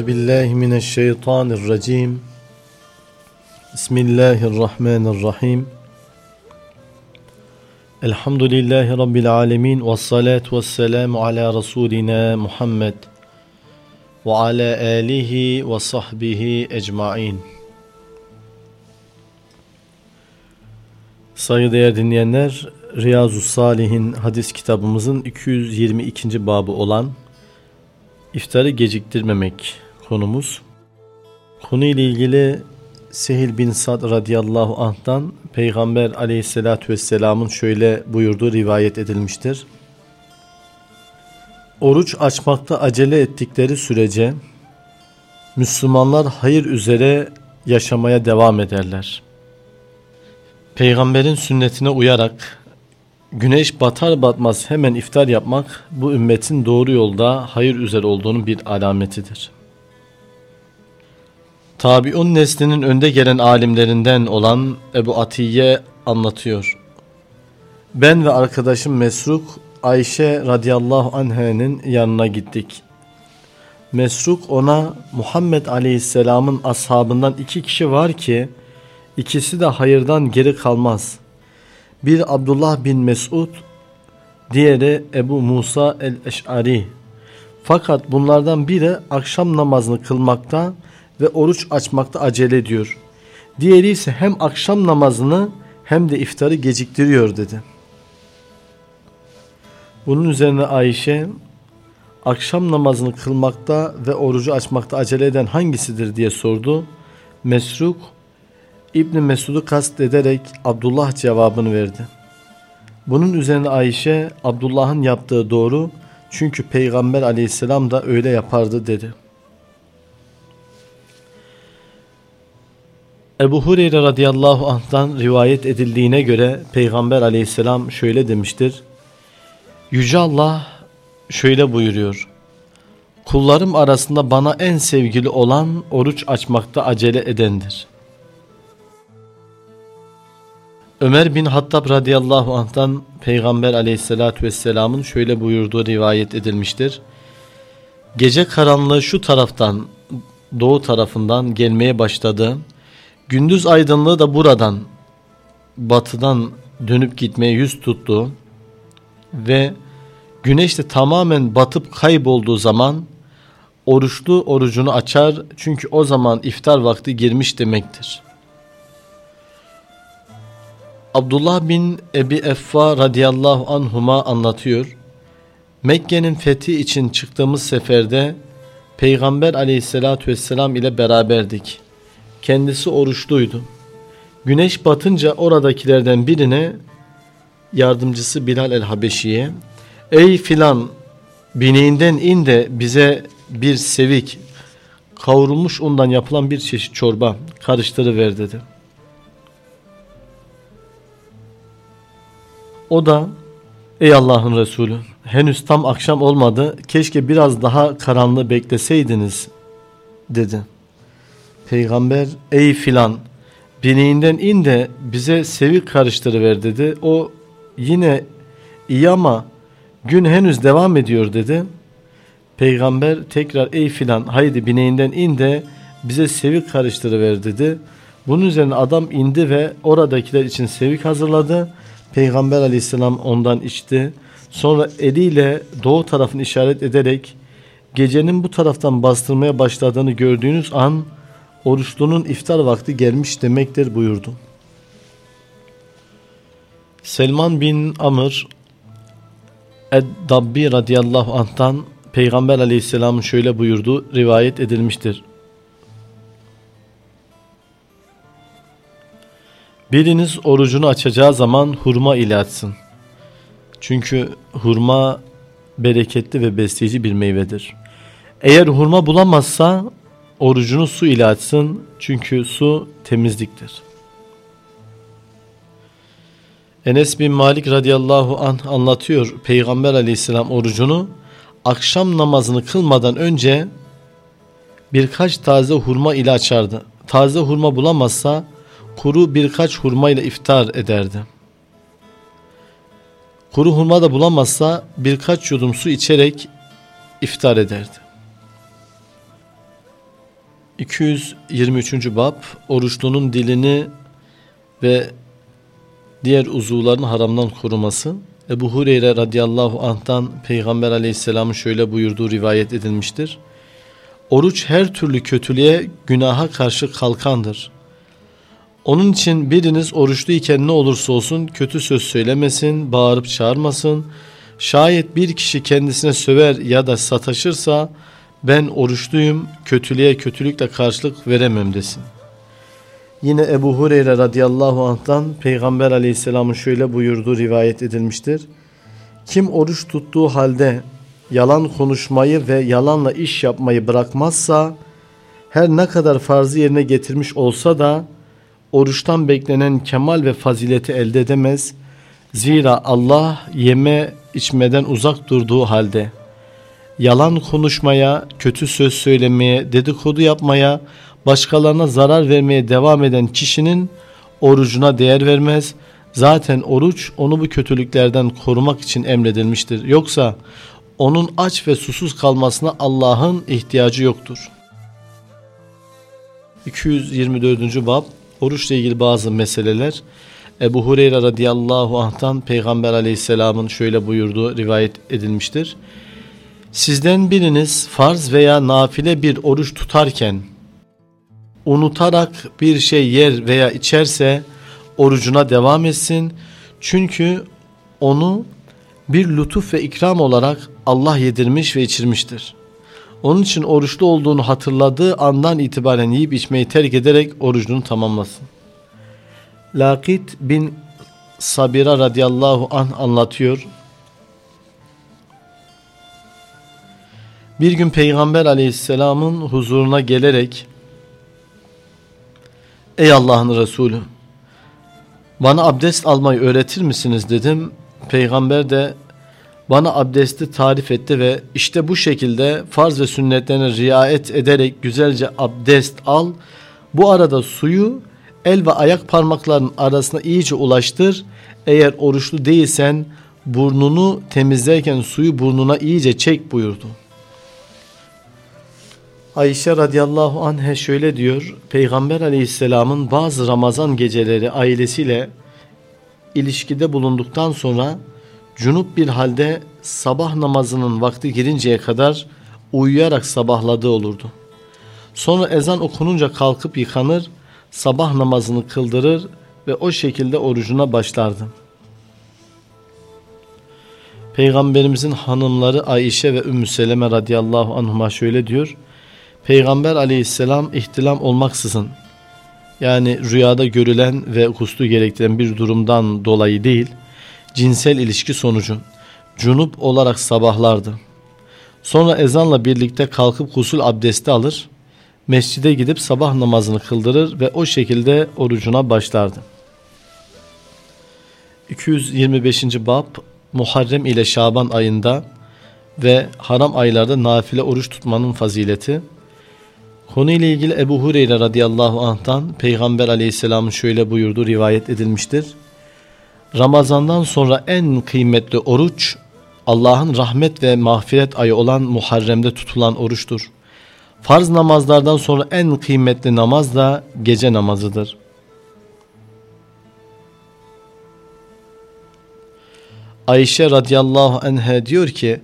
Euzu billahi mineşşeytanirracim. Bismillahirrahmanirrahim. Elhamdülillahi rabbil alamin ve salatu vesselamu ala rasulina Muhammed ve ala alihi ve sahbihi ecmaîn. Saygıdeğer dinleyenler, Riyazu Salihin hadis kitabımızın 222. babı olan İftarı geciktirmemek konumuz. Konuyla ilgili Sehil bin Sad radıyallahu anh'tan Peygamber aleyhissalatü vesselamın şöyle buyurduğu rivayet edilmiştir. Oruç açmakta acele ettikleri sürece Müslümanlar hayır üzere yaşamaya devam ederler. Peygamberin sünnetine uyarak Güneş batar batmaz hemen iftar yapmak bu ümmetin doğru yolda hayır üzere olduğunun bir alametidir. Tabiun neslinin önde gelen alimlerinden olan Ebu Atiye anlatıyor. Ben ve arkadaşım Mesruk Ayşe radıyallahu anh'ın yanına gittik. Mesruk ona Muhammed aleyhisselamın ashabından iki kişi var ki ikisi de hayırdan geri kalmaz. Bir Abdullah bin Mesud, diğeri Ebu Musa el-Eş'ari. Fakat bunlardan biri akşam namazını kılmakta ve oruç açmakta acele ediyor. Diğeri ise hem akşam namazını hem de iftarı geciktiriyor dedi. Bunun üzerine Ayşe akşam namazını kılmakta ve orucu açmakta acele eden hangisidir diye sordu. Mesruk İbn Mesud'u kast ederek Abdullah cevabını verdi. Bunun üzerine Ayşe Abdullah'ın yaptığı doğru çünkü Peygamber aleyhisselam da öyle yapardı dedi. Ebu Hureyre radıyallahu anh'tan rivayet edildiğine göre Peygamber aleyhisselam şöyle demiştir. Yüce Allah şöyle buyuruyor. Kullarım arasında bana en sevgili olan oruç açmakta acele edendir. Ömer bin Hattab radıyallahu anh'tan Peygamber aleyhissalatü vesselamın şöyle buyurduğu rivayet edilmiştir. Gece karanlığı şu taraftan doğu tarafından gelmeye başladı. Gündüz aydınlığı da buradan batıdan dönüp gitmeye yüz tuttu. Ve güneş de tamamen batıp kaybolduğu zaman oruçlu orucunu açar çünkü o zaman iftar vakti girmiş demektir.'' Abdullah bin Ebi Effa radıyallahu anhuma anlatıyor. Mekke'nin fethi için çıktığımız seferde Peygamber aleyhissalatü vesselam ile beraberdik. Kendisi oruçluydu. Güneş batınca oradakilerden birine yardımcısı Bilal el-Habeşi'ye Ey filan bineğinden in de bize bir sevik kavrulmuş undan yapılan bir çeşit çorba karıştırıver dedi. O da ey Allah'ın Resulü henüz tam akşam olmadı keşke biraz daha karanlığı bekleseydiniz dedi. Peygamber ey filan bineğinden in de bize sevik karıştırıver dedi. O yine iyi ama gün henüz devam ediyor dedi. Peygamber tekrar ey filan haydi bineğinden in de bize sevik karıştırıver dedi. Bunun üzerine adam indi ve oradakiler için sevik hazırladı. Peygamber aleyhisselam ondan içti. Sonra eliyle doğu tarafını işaret ederek gecenin bu taraftan bastırmaya başladığını gördüğünüz an oruçlunun iftar vakti gelmiş demektir buyurdu. Selman bin Amr Ed-Dabbi radıyallahu anh'tan Peygamber aleyhisselamın şöyle buyurduğu rivayet edilmiştir. Biriniz orucunu açacağı zaman hurma ile açsın. Çünkü hurma bereketli ve besleyici bir meyvedir. Eğer hurma bulamazsa orucunu su ile açsın. Çünkü su temizliktir. Enes bin Malik radıyallahu anh anlatıyor. Peygamber aleyhisselam orucunu akşam namazını kılmadan önce birkaç taze hurma ile açardı. Taze hurma bulamazsa kuru birkaç hurma ile iftar ederdi. Kuru hurma da bulamazsa birkaç yudum su içerek iftar ederdi. 223. bab oruçlunun dilini ve diğer uzuvlarını haramdan koruması. Ebu Hureyre radıyallahu anh'tan Peygamber aleyhisselamın şöyle buyurduğu rivayet edilmiştir. Oruç her türlü kötülüğe, günaha karşı kalkandır. Onun için biriniz oruçluyken ne olursa olsun kötü söz söylemesin, bağırıp çağırmasın. Şayet bir kişi kendisine söver ya da sataşırsa ben oruçluyum, kötülüğe kötülükle karşılık veremem desin. Yine Ebu Hureyre radıyallahu anh'tan Peygamber aleyhisselamın şöyle buyurduğu rivayet edilmiştir. Kim oruç tuttuğu halde yalan konuşmayı ve yalanla iş yapmayı bırakmazsa her ne kadar farzı yerine getirmiş olsa da oruçtan beklenen kemal ve fazileti elde edemez. Zira Allah yeme içmeden uzak durduğu halde yalan konuşmaya, kötü söz söylemeye, dedikodu yapmaya, başkalarına zarar vermeye devam eden kişinin orucuna değer vermez. Zaten oruç onu bu kötülüklerden korumak için emredilmiştir. Yoksa onun aç ve susuz kalmasına Allah'ın ihtiyacı yoktur. 224. bab Oruçla ilgili bazı meseleler Ebu Hureyre radıyallahu anh'tan Peygamber aleyhisselamın şöyle buyurduğu rivayet edilmiştir. Sizden biriniz farz veya nafile bir oruç tutarken unutarak bir şey yer veya içerse orucuna devam etsin. Çünkü onu bir lütuf ve ikram olarak Allah yedirmiş ve içirmiştir. Onun için oruçlu olduğunu hatırladığı andan itibaren yiyip içmeyi terk ederek orucunu tamamlasın. Lakit bin Sabira radıyallahu anh anlatıyor. Bir gün Peygamber aleyhisselamın huzuruna gelerek Ey Allah'ın Resulü bana abdest almayı öğretir misiniz dedim. Peygamber de bana abdesti tarif etti ve işte bu şekilde farz ve sünnetlerine riayet ederek güzelce abdest al. Bu arada suyu el ve ayak parmaklarının arasına iyice ulaştır. Eğer oruçlu değilsen burnunu temizlerken suyu burnuna iyice çek buyurdu. Ayşe radıyallahu anhe şöyle diyor. Peygamber aleyhisselamın bazı Ramazan geceleri ailesiyle ilişkide bulunduktan sonra cunup bir halde sabah namazının vakti girinceye kadar uyuyarak sabahladığı olurdu. Sonra ezan okununca kalkıp yıkanır, sabah namazını kıldırır ve o şekilde orucuna başlardı. Peygamberimizin hanımları Ayşe ve Ümmü Seleme radıyallahu anhuma şöyle diyor. Peygamber aleyhisselam ihtilam olmaksızın yani rüyada görülen ve guslu gerektiren bir durumdan dolayı değil, cinsel ilişki sonucu cunup olarak sabahlardı. Sonra ezanla birlikte kalkıp gusül abdesti alır, mescide gidip sabah namazını kıldırır ve o şekilde orucuna başlardı. 225. bab Muharrem ile Şaban ayında ve haram aylarda nafile oruç tutmanın fazileti. Konuyla ilgili Ebu Hureyre radıyallahu anh'tan Peygamber aleyhisselamın şöyle buyurduğu rivayet edilmiştir. Ramazandan sonra en kıymetli oruç Allah'ın rahmet ve mağfiret ayı olan Muharrem'de tutulan oruçtur. Farz namazlardan sonra en kıymetli namaz da gece namazıdır. Ayşe radıyallahu anha diyor ki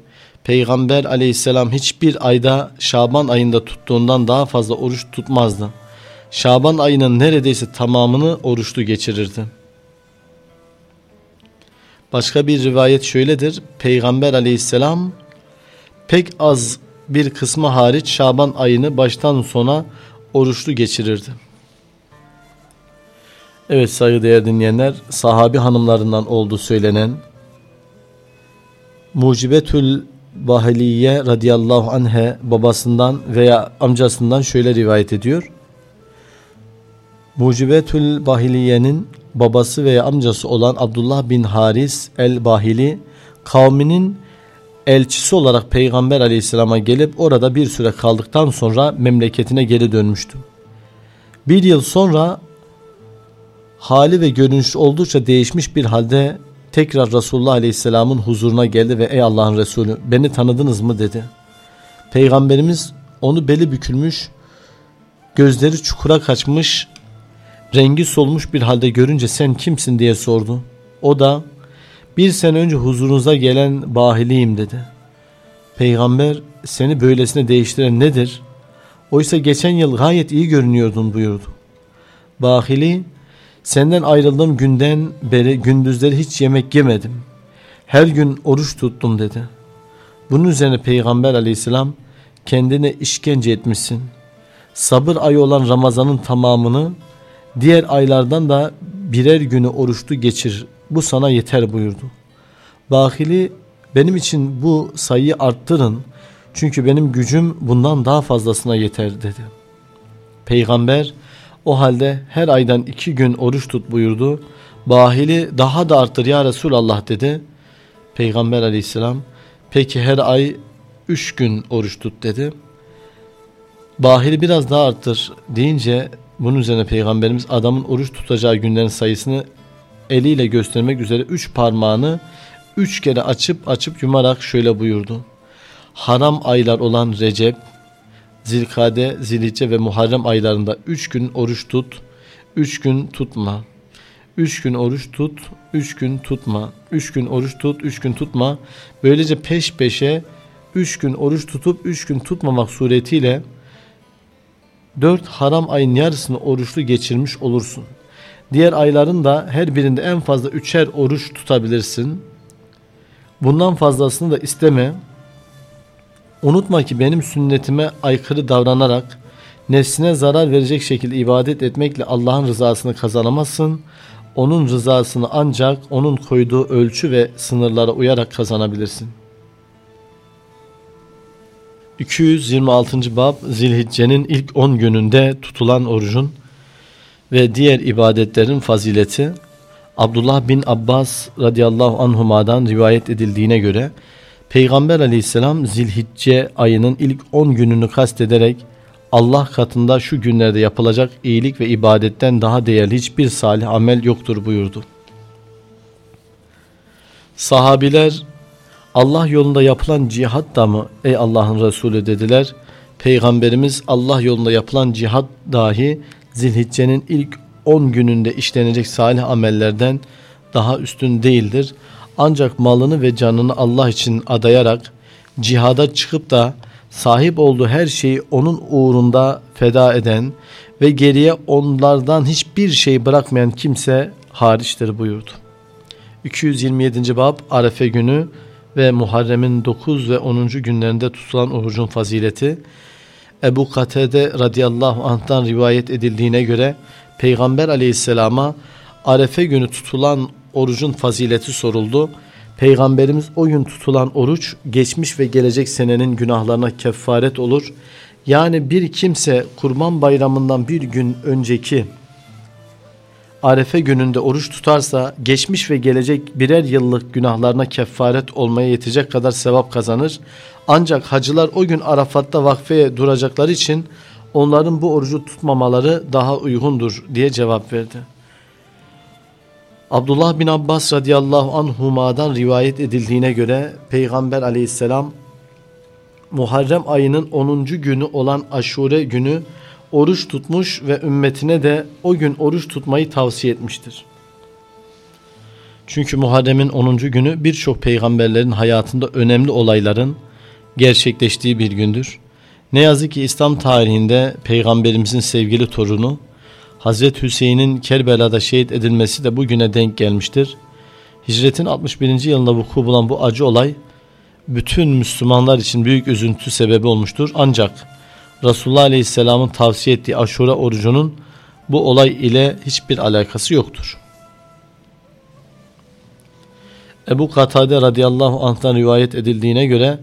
Peygamber aleyhisselam hiçbir ayda Şaban ayında tuttuğundan daha fazla oruç tutmazdı. Şaban ayının neredeyse tamamını oruçlu geçirirdi. Başka bir rivayet şöyledir. Peygamber aleyhisselam pek az bir kısmı hariç Şaban ayını baştan sona oruçlu geçirirdi. Evet saygıdeğer dinleyenler sahabi hanımlarından olduğu söylenen Mucibetül Bahiliye radıyallahu anhe babasından veya amcasından şöyle rivayet ediyor. Mucibetül Bahiliye'nin babası veya amcası olan Abdullah bin Haris el-Bahili kavminin elçisi olarak Peygamber aleyhisselama gelip orada bir süre kaldıktan sonra memleketine geri dönmüştü. Bir yıl sonra hali ve görünüşü oldukça değişmiş bir halde tekrar Resulullah Aleyhisselam'ın huzuruna geldi ve ey Allah'ın Resulü beni tanıdınız mı dedi. Peygamberimiz onu beli bükülmüş gözleri çukura kaçmış, rengi solmuş bir halde görünce sen kimsin diye sordu. O da bir sene önce huzurunuza gelen bahiliyim dedi. Peygamber seni böylesine değiştiren nedir? Oysa geçen yıl gayet iyi görünüyordun buyurdu. Bahili senden ayrıldığım günden beri gündüzleri hiç yemek yemedim. Her gün oruç tuttum dedi. Bunun üzerine Peygamber aleyhisselam kendine işkence etmişsin. Sabır ayı olan Ramazan'ın tamamını diğer aylardan da birer günü oruçlu geçir. Bu sana yeter buyurdu. Bahili benim için bu sayıyı arttırın. Çünkü benim gücüm bundan daha fazlasına yeter dedi. Peygamber o halde her aydan iki gün oruç tut buyurdu. Bahili daha da arttır ya Resulallah dedi. Peygamber aleyhisselam peki her ay üç gün oruç tut dedi. Bahili biraz daha arttır deyince bunun üzerine Peygamberimiz adamın oruç tutacağı günlerin sayısını eliyle göstermek üzere üç parmağını üç kere açıp açıp yumarak şöyle buyurdu. Haram aylar olan Recep, Zilkade, Zilhicce ve Muharrem aylarında üç gün oruç tut, üç gün tutma. Üç gün oruç tut, üç gün tutma. Üç gün oruç tut, üç gün tutma. Böylece peş peşe üç gün oruç tutup üç gün tutmamak suretiyle dört haram ayın yarısını oruçlu geçirmiş olursun. Diğer ayların da her birinde en fazla üçer oruç tutabilirsin. Bundan fazlasını da isteme. Unutma ki benim sünnetime aykırı davranarak nefsine zarar verecek şekilde ibadet etmekle Allah'ın rızasını kazanamazsın. Onun rızasını ancak onun koyduğu ölçü ve sınırlara uyarak kazanabilirsin. 226. Bab Zilhicce'nin ilk 10 gününde tutulan orucun ve diğer ibadetlerin fazileti Abdullah bin Abbas radıyallahu anhuma'dan rivayet edildiğine göre Peygamber aleyhisselam Zilhicce ayının ilk 10 gününü kastederek Allah katında şu günlerde yapılacak iyilik ve ibadetten daha değerli hiçbir salih amel yoktur buyurdu. Sahabiler Allah yolunda yapılan cihat da mı ey Allah'ın Resulü dediler. Peygamberimiz Allah yolunda yapılan cihat dahi Zilhicce'nin ilk 10 gününde işlenecek salih amellerden daha üstün değildir. Ancak malını ve canını Allah için adayarak cihada çıkıp da sahip olduğu her şeyi onun uğrunda feda eden ve geriye onlardan hiçbir şey bırakmayan kimse hariçtir buyurdu. 227. Bab Arefe günü ve Muharrem'in 9 ve 10. günlerinde tutulan orucun fazileti Ebu Katede radıyallahu anh'tan rivayet edildiğine göre Peygamber aleyhisselama Arefe günü tutulan orucun fazileti soruldu. Peygamberimiz o gün tutulan oruç geçmiş ve gelecek senenin günahlarına kefaret olur. Yani bir kimse kurban bayramından bir gün önceki Arefe gününde oruç tutarsa geçmiş ve gelecek birer yıllık günahlarına kefaret olmaya yetecek kadar sevap kazanır. Ancak hacılar o gün Arafat'ta vakfeye duracakları için onların bu orucu tutmamaları daha uygundur diye cevap verdi. Abdullah bin Abbas radıyallahu anhuma'dan rivayet edildiğine göre Peygamber aleyhisselam Muharrem ayının 10. günü olan aşure günü oruç tutmuş ve ümmetine de o gün oruç tutmayı tavsiye etmiştir. Çünkü Muharrem'in 10. günü birçok peygamberlerin hayatında önemli olayların gerçekleştiği bir gündür. Ne yazık ki İslam tarihinde peygamberimizin sevgili torunu Hazreti Hüseyin'in Kerbela'da şehit edilmesi de bugüne denk gelmiştir. Hicretin 61. yılında vuku bulan bu acı olay bütün Müslümanlar için büyük üzüntü sebebi olmuştur. Ancak Resulullah Aleyhisselam'ın tavsiye ettiği aşure orucunun bu olay ile hiçbir alakası yoktur. Ebu Katade radıyallahu anh'tan rivayet edildiğine göre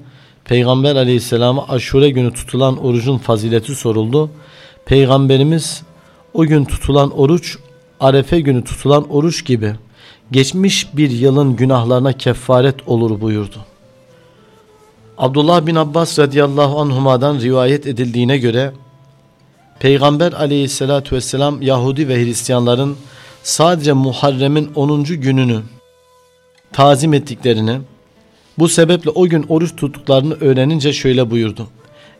Peygamber aleyhisselama aşure günü tutulan orucun fazileti soruldu. Peygamberimiz o gün tutulan oruç arefe günü tutulan oruç gibi geçmiş bir yılın günahlarına kefaret olur buyurdu. Abdullah bin Abbas radıyallahu anhuma'dan rivayet edildiğine göre Peygamber aleyhissalatü vesselam Yahudi ve Hristiyanların sadece Muharrem'in 10. gününü tazim ettiklerini bu sebeple o gün oruç tuttuklarını öğrenince şöyle buyurdu.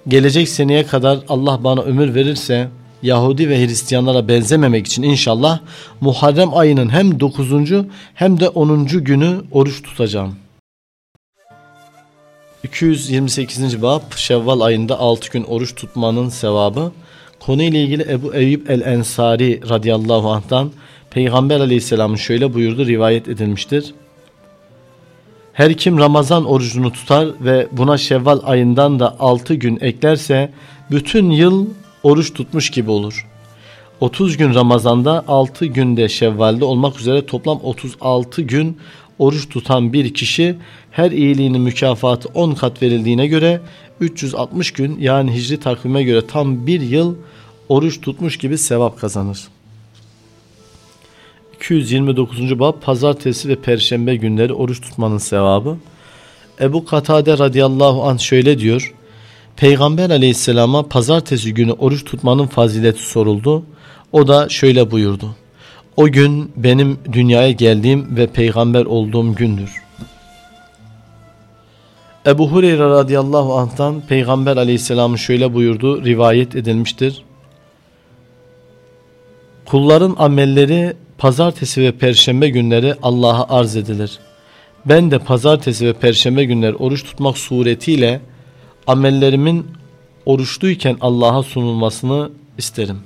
Gelecek seneye kadar Allah bana ömür verirse Yahudi ve Hristiyanlara benzememek için inşallah Muharrem ayının hem 9. hem de 10. günü oruç tutacağım. 228. bab Şevval ayında 6 gün oruç tutmanın sevabı. Konuyla ilgili Ebu Eyyub el-Ensari radıyallahu anh'tan Peygamber aleyhisselamın şöyle buyurdu rivayet edilmiştir. Her kim Ramazan orucunu tutar ve buna Şevval ayından da 6 gün eklerse bütün yıl oruç tutmuş gibi olur. 30 gün Ramazan'da 6 günde Şevval'de olmak üzere toplam 36 gün oruç tutan bir kişi her iyiliğinin mükafatı 10 kat verildiğine göre 360 gün yani hicri takvime göre tam bir yıl oruç tutmuş gibi sevap kazanır. 229. bab pazartesi ve perşembe günleri oruç tutmanın sevabı. Ebu Katade radıyallahu anh şöyle diyor. Peygamber aleyhisselama pazartesi günü oruç tutmanın fazileti soruldu. O da şöyle buyurdu. O gün benim dünyaya geldiğim ve peygamber olduğum gündür. Ebu Hureyre radıyallahu anh'tan peygamber aleyhisselamın şöyle buyurdu rivayet edilmiştir. Kulların amelleri pazartesi ve perşembe günleri Allah'a arz edilir. Ben de pazartesi ve perşembe günleri oruç tutmak suretiyle amellerimin oruçluyken Allah'a sunulmasını isterim.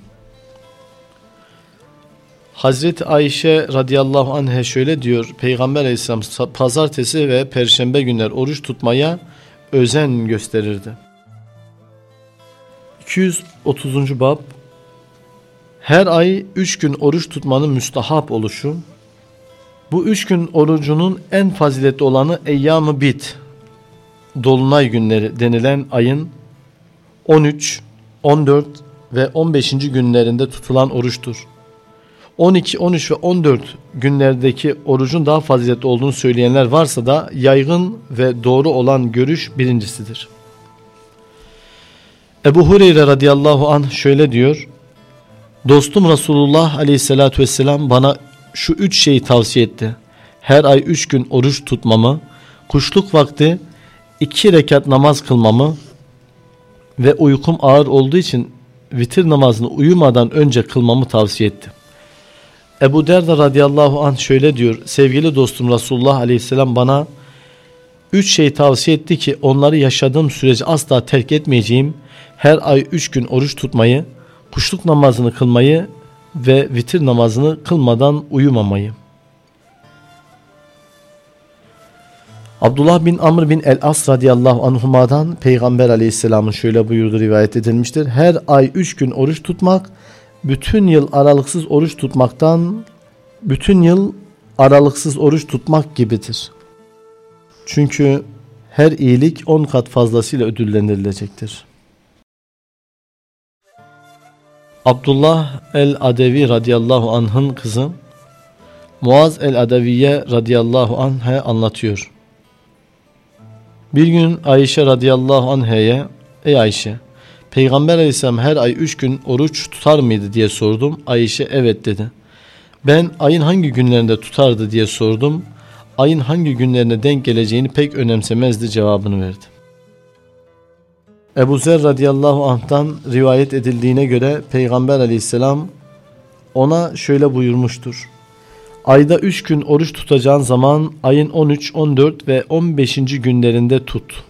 Hazreti Ayşe radıyallahu anh'e şöyle diyor. Peygamber aleyhisselam pazartesi ve perşembe günler oruç tutmaya özen gösterirdi. 230. bab Her ay 3 gün oruç tutmanın müstahap oluşu. Bu 3 gün orucunun en faziletli olanı Eyyam-ı Bit Dolunay günleri denilen ayın 13, 14 ve 15. günlerinde tutulan oruçtur. 12, 13 ve 14 günlerdeki orucun daha faziletli olduğunu söyleyenler varsa da yaygın ve doğru olan görüş birincisidir. Ebu Hureyre radıyallahu anh şöyle diyor. Dostum Resulullah aleyhissalatü vesselam bana şu üç şeyi tavsiye etti. Her ay üç gün oruç tutmamı, kuşluk vakti iki rekat namaz kılmamı ve uykum ağır olduğu için vitir namazını uyumadan önce kılmamı tavsiye etti. Ebu Derda radıyallahu anh şöyle diyor. Sevgili dostum Resulullah aleyhisselam bana üç şey tavsiye etti ki onları yaşadığım sürece asla terk etmeyeceğim. Her ay üç gün oruç tutmayı, kuşluk namazını kılmayı ve vitir namazını kılmadan uyumamayı. Abdullah bin Amr bin el-As radıyallahu anhuma'dan Peygamber aleyhisselamın şöyle buyurdu rivayet edilmiştir. Her ay üç gün oruç tutmak bütün yıl aralıksız oruç tutmaktan bütün yıl aralıksız oruç tutmak gibidir. Çünkü her iyilik on kat fazlasıyla ödüllendirilecektir. Abdullah el-Adevi radıyallahu anh'ın kızı Muaz el-Adeviye radıyallahu anh'e anlatıyor. Bir gün Ayşe radıyallahu anh'e Ey Ayşe Peygamber aleyhisselam her ay üç gün oruç tutar mıydı diye sordum. Ayşe evet dedi. Ben ayın hangi günlerinde tutardı diye sordum. Ayın hangi günlerine denk geleceğini pek önemsemezdi cevabını verdi. Ebu Zer radıyallahu anh'tan rivayet edildiğine göre Peygamber aleyhisselam ona şöyle buyurmuştur. Ayda üç gün oruç tutacağın zaman ayın 13, 14 ve 15. günlerinde tut.''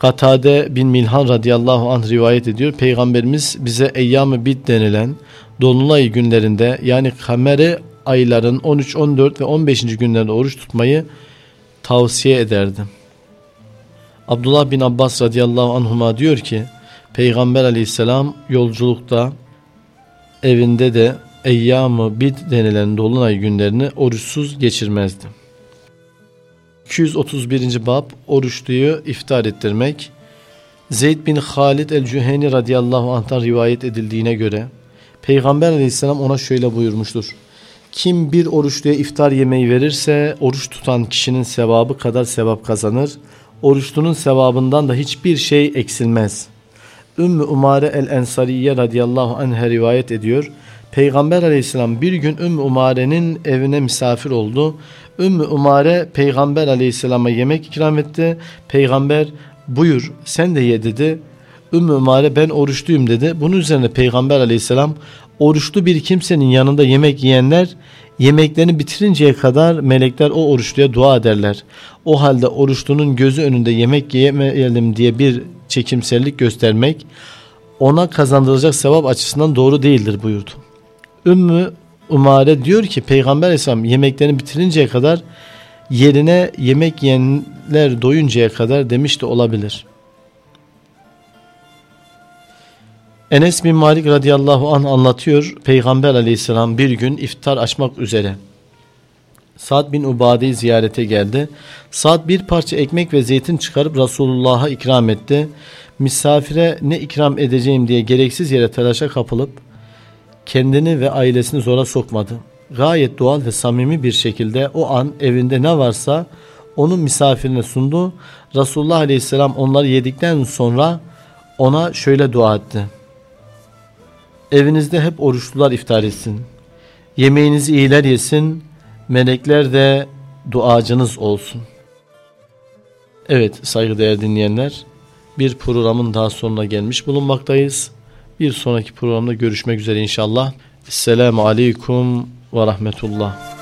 Katade bin Milhan radıyallahu anh rivayet ediyor. Peygamberimiz bize eyyam-ı bid denilen dolunay günlerinde yani kamere ayların 13, 14 ve 15. günlerinde oruç tutmayı tavsiye ederdi. Abdullah bin Abbas radıyallahu anhuma diyor ki Peygamber aleyhisselam yolculukta evinde de eyyam-ı bid denilen dolunay günlerini oruçsuz geçirmezdi. 231. bab oruçluyu iftar ettirmek. Zeyd bin Halid el-Cüheni radıyallahu anh'tan rivayet edildiğine göre Peygamber aleyhisselam ona şöyle buyurmuştur. Kim bir oruçluya iftar yemeği verirse oruç tutan kişinin sevabı kadar sevap kazanır. Oruçlunun sevabından da hiçbir şey eksilmez. Ümmü Umare el-Ensariye radıyallahu anh'e rivayet ediyor. Peygamber aleyhisselam bir gün Ümmü Umare'nin evine misafir oldu. Ümmü Umare Peygamber aleyhisselama yemek ikram etti. Peygamber buyur sen de ye dedi. Ümmü Umare ben oruçluyum dedi. Bunun üzerine Peygamber aleyhisselam oruçlu bir kimsenin yanında yemek yiyenler yemeklerini bitirinceye kadar melekler o oruçluya dua ederler. O halde oruçlunun gözü önünde yemek yemeyelim diye bir çekimsellik göstermek ona kazandırılacak sevap açısından doğru değildir buyurdu. Ümmü Umare diyor ki Peygamber Aleyhisselam yemeklerini bitirinceye kadar yerine yemek yiyenler doyuncaya kadar demiş de olabilir. Enes bin Malik radıyallahu anh anlatıyor. Peygamber aleyhisselam bir gün iftar açmak üzere. Sa'd bin Ubade'yi ziyarete geldi. Sa'd bir parça ekmek ve zeytin çıkarıp Resulullah'a ikram etti. Misafire ne ikram edeceğim diye gereksiz yere telaşa kapılıp kendini ve ailesini zora sokmadı. Gayet doğal ve samimi bir şekilde o an evinde ne varsa onun misafirine sundu. Resulullah Aleyhisselam onları yedikten sonra ona şöyle dua etti. Evinizde hep oruçlular iftar etsin. Yemeğinizi iyiler yesin. Melekler de duacınız olsun. Evet saygıdeğer dinleyenler bir programın daha sonuna gelmiş bulunmaktayız. Bir sonraki programda görüşmek üzere inşallah. Esselamu Aleyküm ve Rahmetullah.